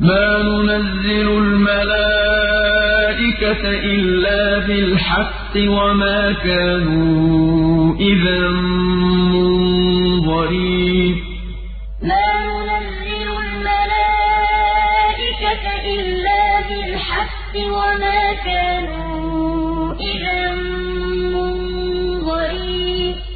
مَا نُنَزِّلُ الْمَلَائِكَةَ إِلَّا بِالْحَقِّ وَمَا كَانُوا إِذًا مُّنظَرِينَ مَا نُنَزِّلُ الْمَلَائِكَةَ إِلَّا بِالْحَقِّ وَمَا كَانُوا